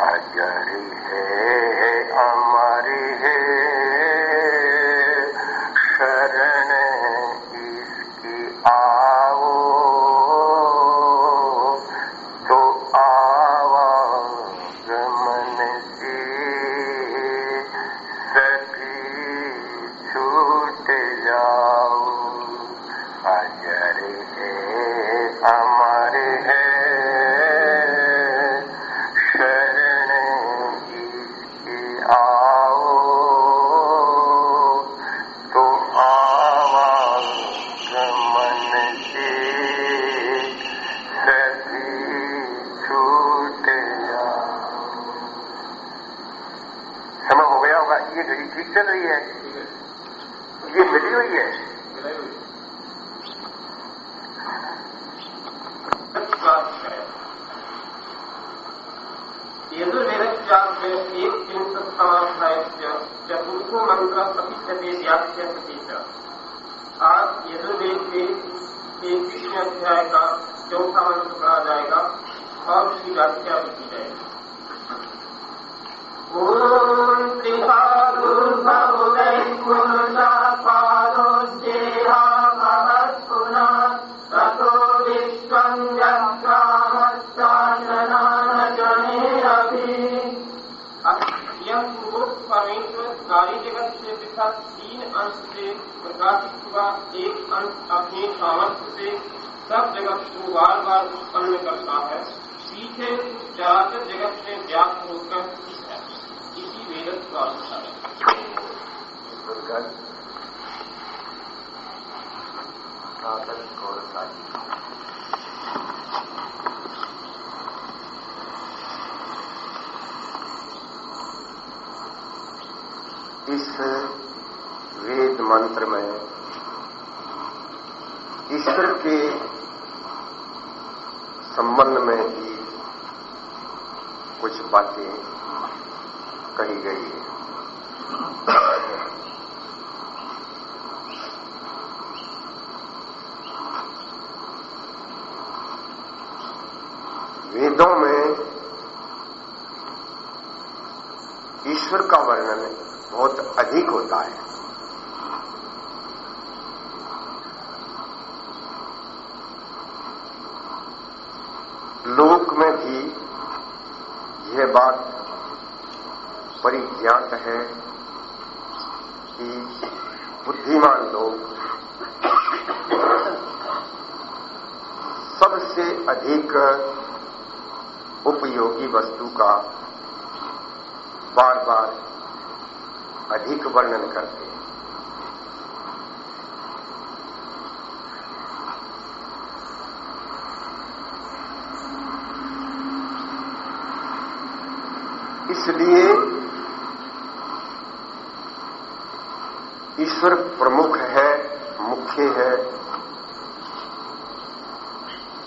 अजर है अमर ये घड़ी ठीक चल रही है। ये मिली हुई है। एक चतुर्थो मंत्र प्रतिशते व्याख्याति च आज यजुर्वेद के इक्कीसवें अध्याय का चौथा मंत्र पढ़ा जाएगा और उसकी व्याख्या भी की जाएगी। ॐ त्रिहादुर्भवुदय जगत से है व्याप्त होकर इस वेद मंत्र में ईश्वर के संबंध में ही कुछ बातें कही गई है। वेदों में ईश्वर का वर्णन बहुत अधिक होता है। लोक में भी यह बात परिज्ञात है कि बुद्धिमान लोग सबसे अधिक उपयोगी वस्तु का बार बार अधिक वर्णन करते हैं। इसलिए ईश्वर प्रमुख है, मुख्य है।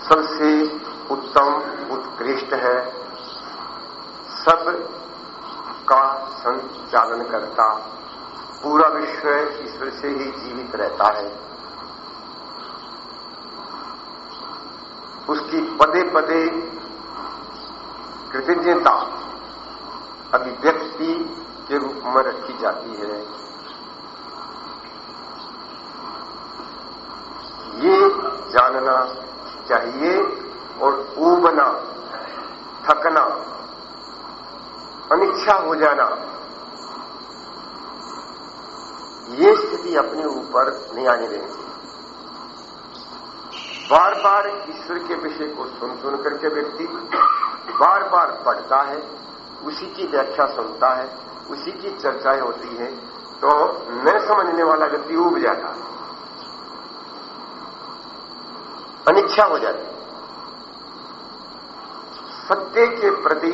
सबसे उत्तम, उत्कृष्ट है। सब का संचालन करता, पूरा विश्व ईश्वर से ही जीवित रहता है। उसकी पदे पदे कृतज्ञता, अभिव्यक्ति के रूप में रखी जाती है। ये जानना चाहिए और ऊबना, थकना, अनिच्छा हो जाना, ये स्थिति अपने ऊपर नहीं आने देनी चाहिए। बार बार ईश्वर के विषय को सुन सुन करके व्यक्ति बार बार पढ़ता है, उसी की व्याख्या सुनता है, उसी की चर्चाएँ होती है तो न समझने वाला व्यक्ति उब जाता है। अनिच्छा हो जाती। सत्य के प्रति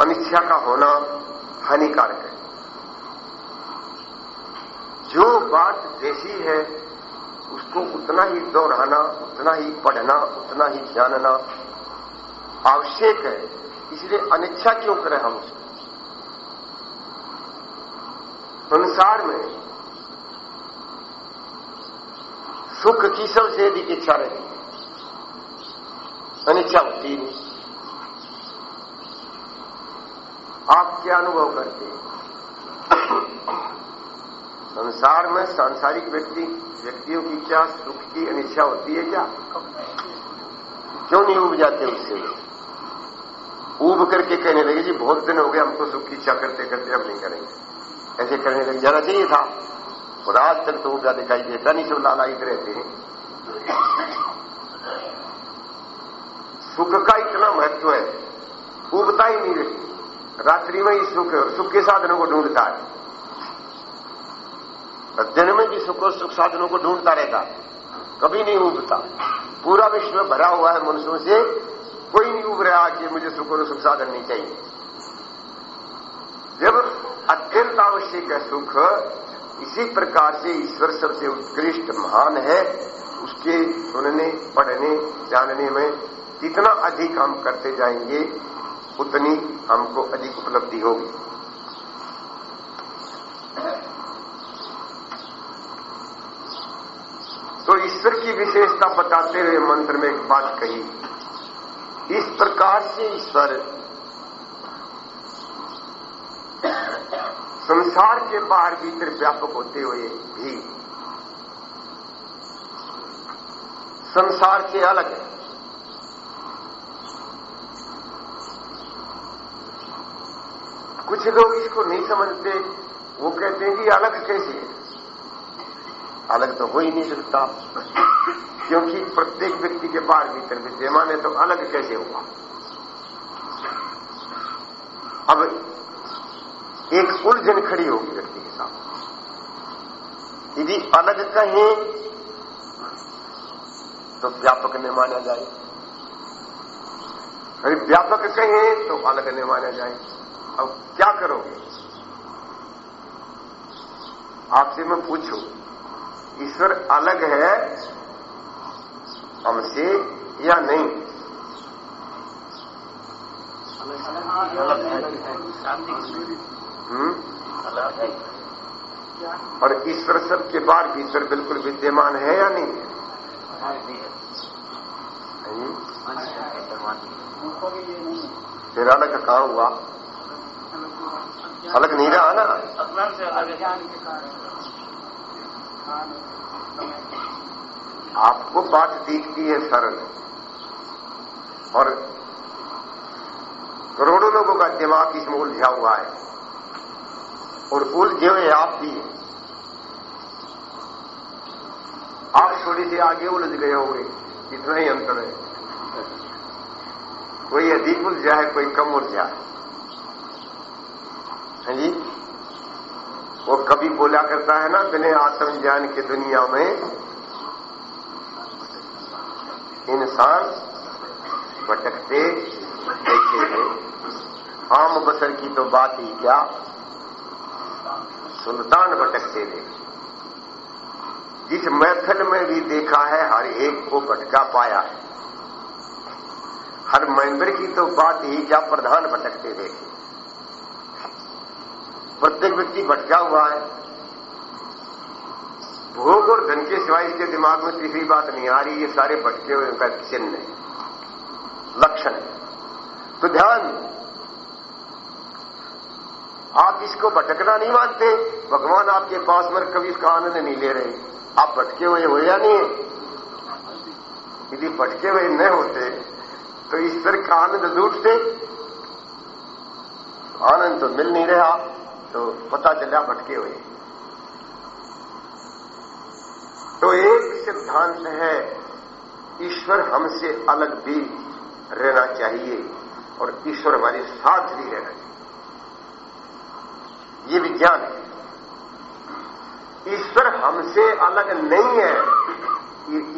अनिच्छा का होना हानिकारक है। जो बात जैसी है, उसको उतना ही दोहराना, उतना ही पढ़ना, उतना ही जानना आवश्यक है। इसलिए अनिच्छा क्यों करें हम उसको? संसार में सुख की सबसे अधिक इच्छा रहती है। अनिच्छा होती नहीं। आप क्या अनुभव करते हैं? संसार में सांसारिक व्यक्ति, व्यक्तियों की क्या सुख की अनिच्छा होती है क्या? क्यों नहीं उब जाते उससे? उब करके कहने लगे, जी, बहुत दिन हो गए, हमको सुख की इच्छा करते करते अब नहीं करेंगे। ऐसे करने लगे, जाना चाहिए था। और आज तक तो उबा दिखाई देता नहीं सब लालायित रहते हैं। सुख का इतना महत्व है उबता ही नहीं रहती। रात्रि में ही सुख सुख के साधनों को ढूंढता है। दिन में भी सुख और सुख साधनों को ढूंढता रहता कभी नहीं उबता पूरा विश्व भरा हुआ है मनुष्यों से, कोई नहीं उब रहा कि मुझे सुख और सुख साधन नहीं चाहिए। जब अत्यंत आवश्यक है सुख इसी प्रकार से ईश्वर सबसे उत्कृष्ट महान है। उसके सुनने, पढ़ने, जानने में जितना अधिक हम करते जाएँगे, उतनी हमको अधिक उपलब्धि होगी। तो ईश्वर की विशेषता बताते हुए मंत्र में एक बात कही। इस प्रकार से ईश्वर संसार के बाहर भीतर व्यापक होते हुए भी संसार से अलग है। कुछ लोग इसको नहीं समझते, वो कहते हैं कि अलग कैसे है? अलग तो हो ही नहीं सकता, क्योंकि प्रत्येक व्यक्ति के बाहर भीतर विद्यमान है तो अलग कैसे हुआ? अब एक उलझन खड़ी होगी व्यक्ति के साथ यदि अलग कहें तो व्यापक न माना जाए। अगर व्यापक कहें तो अलग न माना जाए। अब क्या करोगे? आपसे मैं पूछूँ, ईश्वर अलग है हमसे या नहीं? और ईश्वर सब के बाद ईश्वर बिल्कुल विद्यमान है या नहीं? है फिर अलग कहा हुआ? अलग नहीं रहा ना? आपको बात दिखती है सरल। और करोड़ों लोगों का दिमाग इसमें उलझा हुआ है। और उलझे हुए आप भी। आप थोड़ी सी आगे उलझ गए होंगे, इतना ही अंतर है। कोई अधिक उलझा है, कोई कम उलझा है। जी? वो कभी बोला करता है ना, बिने आत्म ज्ञान की दुनिया में, इंसान भटकते देखे हैं। आम बसर की तो बात ही क्या? सुल्तान भटकते देखे जिस मैथल में भी देखा है, हर एक को भटका पाया है। हर मेंबर की तो बात ही क्या प्रधान भटकते देखे प्रत्येक व्यक्ति भटका हुआ है। भोग और धन के सिवाय इसके दिमाग में तीसरी बात नहीं आ रही, ये सारे भटके हुए का चिन्ह है। लक्षण। तो ध्यान आप इसको भटकना नहीं मानते। भगवान आपके पास मर कभी इसका आनंद नहीं ले रहे। आप भटके हुए हो या नहीं? यदि भटके हुए न होते तो ईश्वर का आनंद लूटते। आनंद तो मिल नहीं रहा तो पता चला भटके हुए। तो एक सिद्धांत है, ईश्वर हमसे अलग भी रहना चाहिए और ईश्वर हमारे साथ भी रहना चाहिए। ये विज्ञान है। ईश्वर हमसे अलग नहीं है।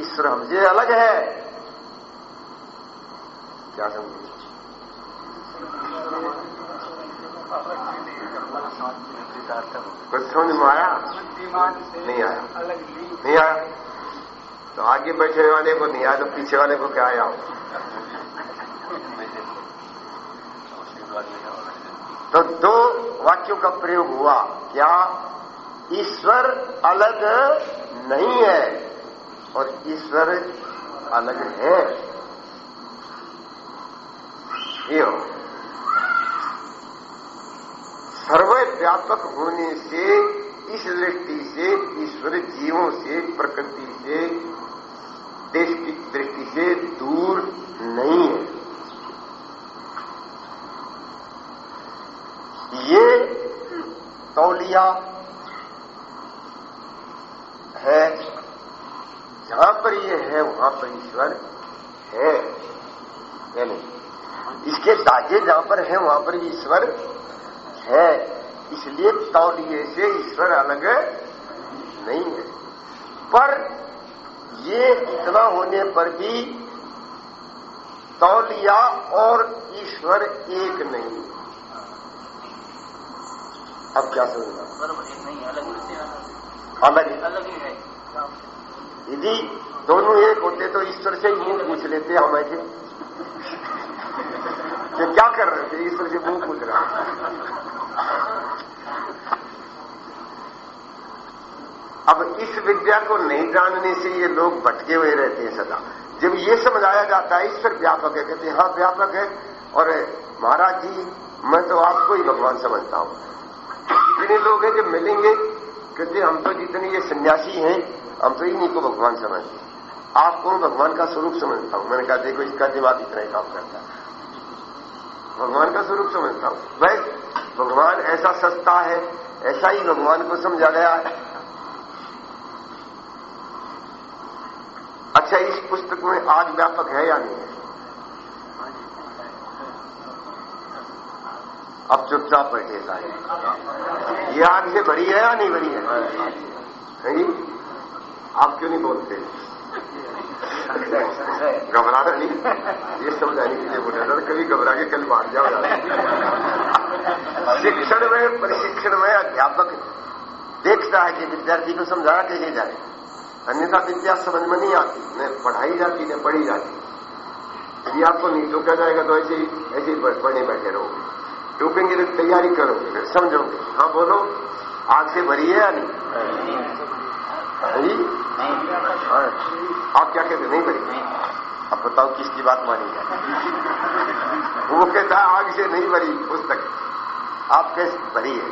ईश्वर हमसे अलग है। क्या समझे? कुछ समझ में आया? नहीं आया। नहीं आया। तो आगे बैठे वाले को नहीं आया तो पीछे वाले को क्या आया? तो दो वाक्यों का प्रयोग हुआ। क्या ईश्वर अलग नहीं है और ईश्वर अलग है? ये हो। सर्वव्यापक होने से, इस दृष्टि से, ईश्वर जीवों से, प्रकृति से, देश की दृष्टि से दूर नहीं है ये तौलिया है। जहाँ पर ये है, वहाँ पर ईश्वर है। या नहीं इसके दागे जहाँ पर है, वहाँ पर ईश्वर है। इसलिए तौलिए से ईश्वर अलग नहीं है। पर ये इतना होने पर भी तौलिया और ईश्वर एक नहीं अब क्या समझना अलग अलग ही है यदि दोनों एक होते तो ईश्वर से ही मुँह पूछ लेते हम ऐसे। कि क्या कर रहे थे? ईश्वर से मुँह पूछ रहा। अब इस विद्या को नहीं जानने से ये लोग भटके हुए रहते हैं सदा। जब ये समझाया जाता है, ईश्वर व्यापक है, कहते हैं हाँ व्यापक है। और महाराज जी, मैं तो आपको ही भगवान समझता हूँ। जितने लोग हैं जब मिलेंगे, कहते हम तो जितने ये सन्यासी हैं, हम तो इन्हीं को भगवान समझते आपको भगवान का स्वरूप समझता हूँ? मैंने कहा, देखो, इसका दिमाग इतना ही काम करता है। भगवान का स्वरूप समझता हूँ। भाई भगवान ऐसा सस्ता है, ऐसा ही भगवान को समझा गया है। अच्छा इस पुस्तक में आज व्यापक है या नहीं? है अब चुपचाप बैठे ये आग भरी है या नहीं बड़ी है? है आप क्यों नहीं बोलते? घबरा नहीं। ये समझाने के लिए बोले अगर कभी घबरा के कल भाग जाओ शिक्षण में, प्रशिक्षण में अध्यापक देखता है कि विद्यार्थी को समझाया कैसे जाए? अन्यथा विद्या समझ में नहीं आती, न पढ़ाई जाती, न पढ़ी जाती। यदि आपको नहीं टोका जाएगा तो ऐसे ही ऐसे ही पढ़ने बैठे रहोगे। टोकेंगे तो तैयारी करोगे फिर समझोगे हाँ बोलो। आग से भरी है या नहीं? हाँ। आप क्या कहते नहीं भरी? अब बताओ, किसकी बात मानी वो कहता आग से नहीं भरी पुस्तक आप कैसे? भरी है।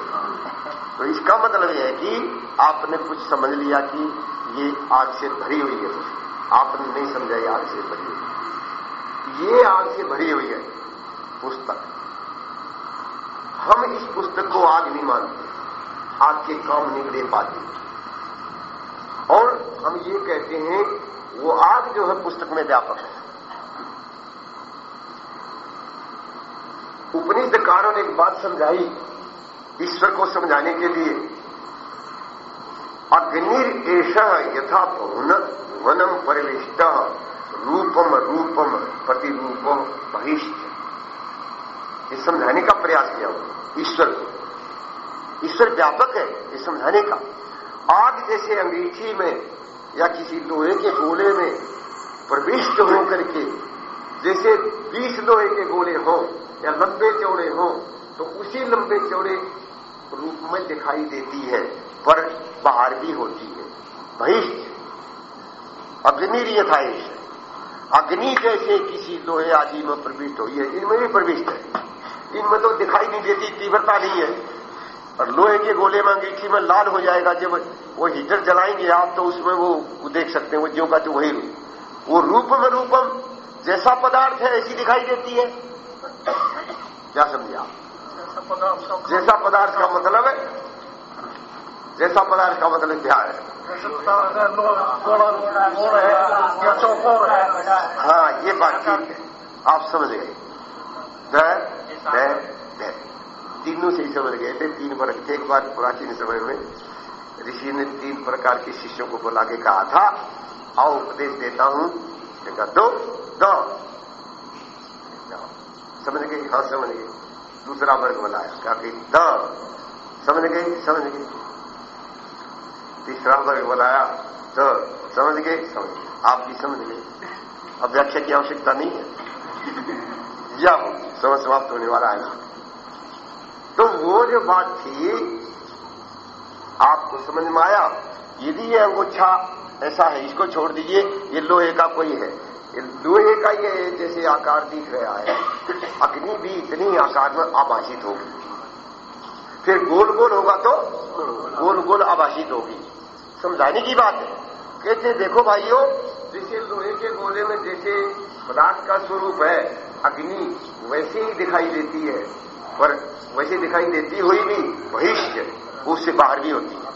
तो इसका मतलब यह है कि आपने कुछ समझ लिया कि ये आग से भरी हुई है। आपने नहीं समझा, ये आग से भरी हुई ये आग से भरी हुई है पुस्तक हम इस पुस्तक को आग नहीं मानते। आग के काम निकले पाते। और हम ये कहते हैं, वो आग जो है पुस्तक में व्यापक है। उपनिषदकारों ने एक बात समझाई ईश्वर को समझाने के लिए। अग्निर यथा भुवन भुवनम परिविष्ट रूपम रूपम प्रतिरूपम बहिष्ठ ये समझाने का प्रयास किया। ईश्वर। को ईश्वर व्यापक है, ये समझाने का। आग जैसे अंगीठी में या किसी लोहे के गोले में प्रविष्ट होकर के, जैसे बीस लोहे के गोले हों या लंबे चौड़े हों तो उसी लंबे चौड़े रूप में दिखाई देती है, पर बाहर भी होती है। बहिष्ठ। अग्नि यथाइश अग्नि जैसे किसी लोहे आदि में प्रविष्ट हुई है इनमें भी प्रविष्ट है। इनमें तो दिखाई नहीं देती, तीव्रता नहीं है। और लोहे के गोले में अंगीठी में लाल हो जाएगा, जब वो हीटर जलाएँगे आप तो उसमें वो देख सकते हैं, वो जो का जो वही रूप। वो रूप में रूपम, जैसा पदार्थ है, ऐसी दिखाई देती है। क्या समझे आप? जैसा पदार्थ का मतलब है, जैसा पदार्थ का मतलब क्या है? हाँ ये बात ठीक है। आप समझ गए। द तीनों से ही समझ गए। थे तीन वर्ग थे एक बार प्राचीन समय में ऋषि ने तीन प्रकार के शिष्यों को बुला के कहा था, आओ, उपदेश देता हूँ। देखा दो दो। समझ गए? हाँ समझ गए। दूसरा वर्ग बनाया। क्या कही द। समझ गई समझ गई तीसरा वर्ग बनाया। तो समझ गए? समझ गए। आप भी समझ गए। अब व्याख्या की आवश्यकता नहीं है। या समझ समाप्त होने वाला है। ना तो वो जो बात थी, आपको समझ में आया? यदि ये अंगूठा ऐसा है, इसको छोड़ दीजिए, ये लोहे का कोई है। लोहे का ये जैसे आकार दिख रहा है। अग्नि भी इतनी आकार में आभाषित होगी। फिर गोल गोल होगा तो गोल गोल आभाषित होगी। समझाने की बात है। कहते देखो भाइयों, जैसे लोहे के गोले में जैसे पदार्थ का स्वरूप है अग्नि वैसे ही दिखाई देती है पर वैसे दिखाई देती हुई भी भविष्य उससे बाहर भी होती है।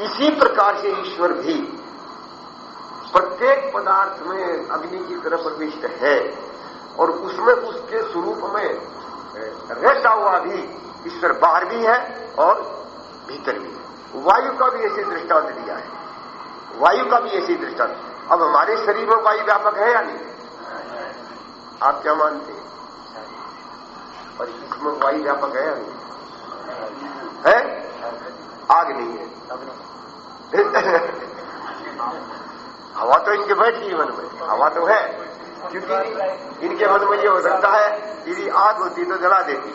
इसी प्रकार से ईश्वर भी प्रत्येक पदार्थ में अग्नि की तरह प्रविष्ट है, और उसमें उसके स्वरूप में रहता हुआ भी ईश्वर बाहर भी है और भीतर भी है। वायु का भी ऐसे दृष्टांत दिया है। वायु का भी ऐसी दृष्टांत अब हमारे शरीर में वायु व्यापक है या नहीं? आप क्या मानते और इसमें वायु व्यापक है या नहीं? है? आग नहीं है। हवा तो इनके बैठ मन में। हवा तो है। क्योंकि इनके मन में ये हो सकता है, यदि आग होती तो जला देती।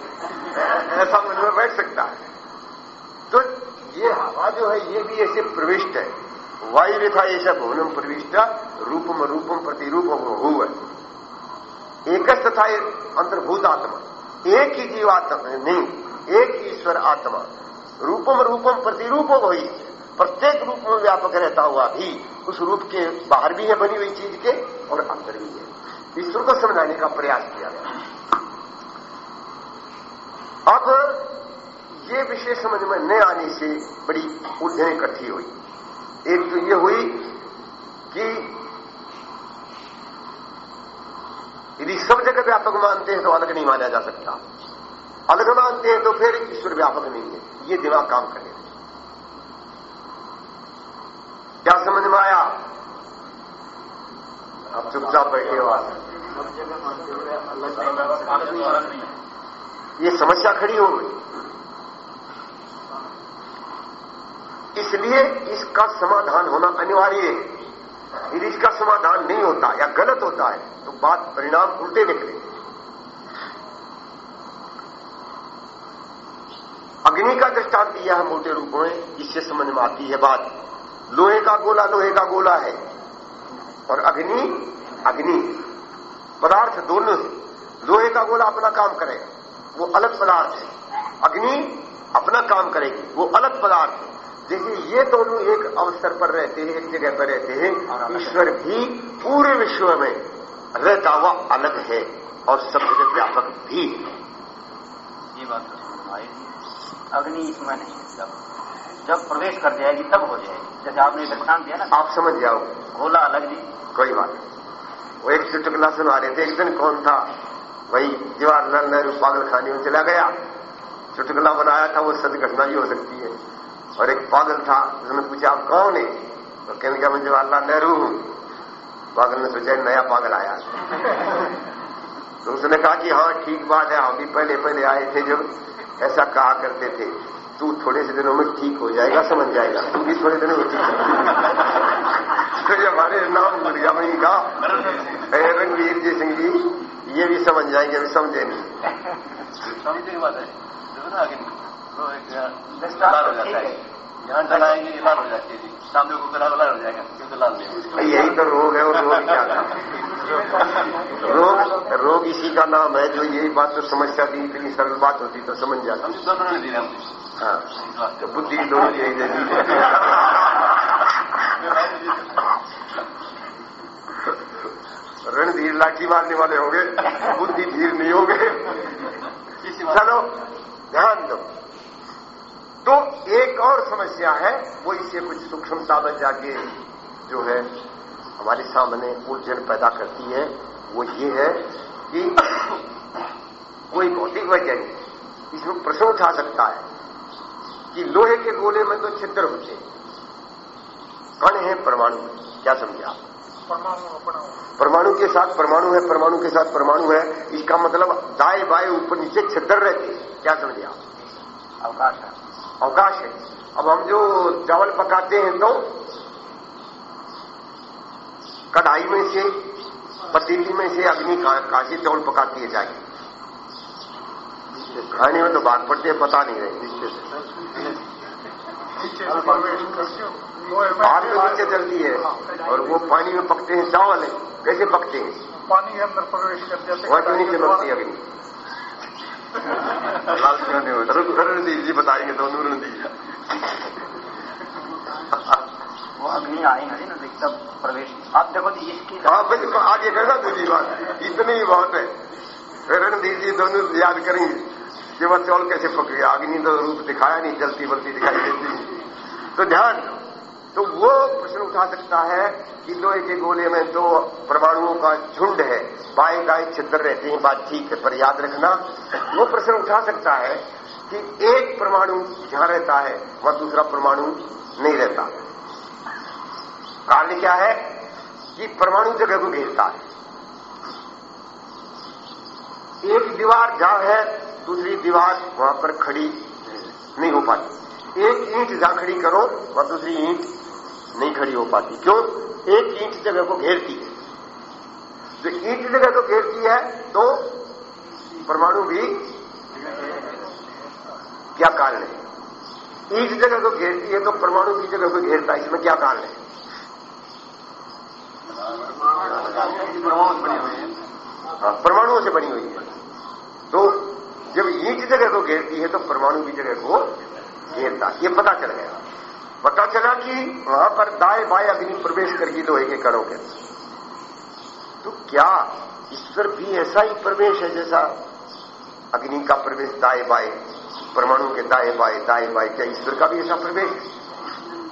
ऐसा मन में बैठ सकता है। तो ये हवा जो है, ये भी ऐसे प्रविष्ट है। वायु रेखा ऐसा भवनम प्रविष्ट रूपम रूपम प्रतिरूप बहु है एक तथा अंतर्भूत आत्मा। एक ही जीवात्मा नहीं, एक ही ईश्वर आत्मा। रूपम रूपम प्रतिरूप भविष्य प्रत्येक रूप में व्यापक रहता हुआ भी उस रूप के बाहर भी है बनी हुई चीज़ के और अंदर भी है। ईश्वर को समझाने का प्रयास किया गया। अब ये विषय समझ में न आने से बड़ी उलझन इकट्ठी हुई। एक तो ये हुई कि यदि सब जगह व्यापक मानते हैं तो अलग नहीं माना जा सकता। अलग मानते हैं तो फिर ईश्वर व्यापक नहीं है। ये दिमाग काम करे क्या समझ में आया? आप चुपचाप बैठे हो ये समस्या खड़ी हो गई। इसलिए इसका समाधान होना अनिवार्य है। यदि इसका समाधान नहीं होता या गलत होता है तो बात परिणाम उल्टे निकले। अग्नि का दृष्टांत दिया है मोटे रूप में इससे समझ में आती है बात। लोहे का गोला, लोहे का गोला है। और अग्नि अग्नि, पदार्थ दोनों है। लोहे का गोला अपना काम करेगा वो अलग पदार्थ है। अग्नि अपना काम करेगी, वो अलग पदार्थ है। जैसे ये दोनों एक अवसर पर रहते हैं एक जगह पर रहते हैं। ईश्वर भी पूरे विश्व में रहता हुआ अलग है और सब जगह व्यापक भी है। ये बात तो अग्नि इसमें नहीं है जब जब प्रवेश कर जाएगी तब हो जाएगी। जैसे आपने दृष्टान दिया ना आप समझ जाओ। गोला अलग जी। कोई बात नहीं। वो एक चुटकला सुना रहे थे एक दिन कौन था? वही जवाहरलाल नेहरू पागल खाने में चला गया। चुटकला बनाया था वो सच घटना भी हो सकती है। और एक पागल था उसने पूछा आप कौन है? तो कहने का मैं जवाहरलाल नेहरू हूँ। पागल ने सोचा नया पागल आया तो उसने कहा कि हाँ ठीक बात है हम भी पहले पहले आए थे जब ऐसा कहा करते थे। तू थोड़े से दिनों में ठीक हो जाएगा समझ जाएगा। तू भी थोड़े दिनों में ठीक तो ये हमारे नाम भूल गया मैं रणवीर जी सिंह जी ये भी समझ जाएँगे अभी समझे नहीं। समझने की बात है? तो एक हो जाता है। यहाँ डलाएँगे ये लाल हो जाती है जी। सामने को करा लाल हो जाएगा क्योंकि लाल नहीं यही तो रोग है और रोग क्या था? रोग रोग इसी का नाम है जो यही बात तो समस्या थी इतनी सरल बात होती तो समझ जाता। हमने हाँ। तो बुद्धि दोनों यही दे दी। रणधीर लाठी मारने वाले होंगे बुद्धि धीर नहीं होंगे। चलो ध्यान दो। एक और समस्या है वो इससे कुछ सूक्ष्मता में जाके जो है हमारे सामने उलझन पैदा करती है। वो ये है कि कोई भौतिक वैज्ञानिक इसमें प्रश्न उठा सकता है कि लोहे के गोले में तो छिद्र होते हैं। कण है परमाणु क्या समझे आप? परमाणु के साथ परमाणु है परमाणु के साथ परमाणु है इसका मतलब दाए बाएँ ऊपर नीचे छिद्र रहते क्या समझे आप? अवकाश है। अवकाश है। अब हम जो चावल पकाते हैं तो कढ़ाई में से पतीली में से अग्नि काशी चावल पकाती है जाके खाने में तो बात पड़ती है पता नहीं रहे आग में नीचे चलती है और वो पानी में पकते हैं चावल है। कैसे पकते हैं? पानी अंदर प्रवेश करते हैं। वहाँ क्यों नीचे पकती है अग्नि। लाल जी बताएँगे तो रणदीप वो अग्नि नहीं ना तब प्रवेश। आप देखो इसकी हाँ बिल्कुल आगे कहना दूसरी बात। इतनी ही बहुत है। रणदीप जी दोनों याद करेंगे। कि वह चौल कैसे पकड़े अग्नि तो रूप दिखाया नहीं जलती बलती दिखाई देती तो ध्यान तो वो प्रश्न उठा सकता है कि लोहे के गोले में दो परमाणुओं का झुंड है। बाएँ दाएँ छिद्र रहते हैं, बात ठीक है, पर याद रखना, वो प्रश्न उठा सकता है कि एक परमाणु जहाँ रहता है, वह दूसरा परमाणु नहीं रहता। कारण क्या है कि परमाणु जगह को घेरता है। एक दीवार जहाँ है, दूसरी दीवार वहाँ पर खड़ी नहीं हो पाती। एक ईंट जहाँ खड़ी करो, वहाँ दूसरी ईंट नहीं खड़ी हो पाती क्यों? एक ईंट जगह को घेरती है। जो ईंट जगह को घेरती है तो परमाणु भी क्या कारण है? ईंट जगह को घेरती है तो परमाणु की जगह को घेरता है इसमें क्या कारण है? हाँ, परमाणुओं से बनी हुई है। तो जब ईंट जगह को घेरती है तो परमाणु की जगह को घेरता ये पता चल गया। पता चला कि वहाँ पर दाएँ बाएँ अग्नि प्रवेश करके लोहे के कणों के तो क्या ईश्वर भी ऐसा ही प्रवेश है जैसा अग्नि का प्रवेश दाएँ बाएँ परमाणु के दाएँ बाएँ दाएँ बाएँ क्या ईश्वर का भी ऐसा प्रवेश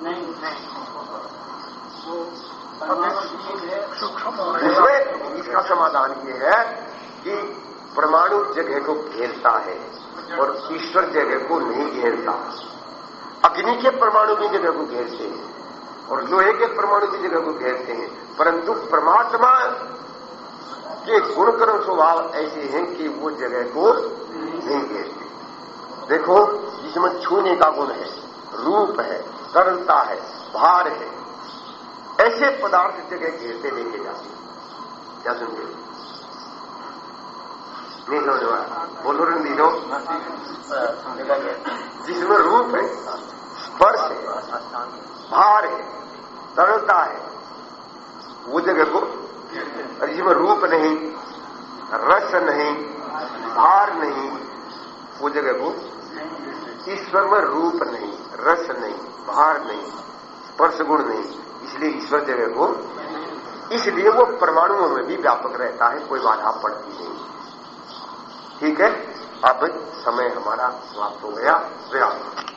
नहीं इसका समाधान ये है कि परमाणु जगह को घेरता है और ईश्वर जगह को नहीं घेरता। अग्नि के परमाणु की जगह को घेरते हैं, और लोहे के परमाणु की जगह को घेरते हैं। परंतु परमात्मा के गुणकर्म स्वभाव ऐसे हैं कि वो जगह को नहीं घेरते देखो, जिसमें छूने का गुण है, रूप है, तरलता है, भार है, ऐसे पदार्थ जगह घेरते लेके जाते। क्या समझे रहा बोलो रणदीनो जिसमें रूप है, स्पर्श है, भार है, तरलता है, वो जगह को जिसमें रूप नहीं, रस नहीं, भार नहीं, वो जगह को ईश्वर में रूप नहीं, रस नहीं, भार नहीं, स्पर्श गुण नहीं, इसलिए ईश्वर जगह को, इसलिए वो परमाणुओं में भी व्यापक रहता है, कोई बाधा पड़ती नहीं। ठीक है? अब समय हमारा समाप्त हो गया। विराम।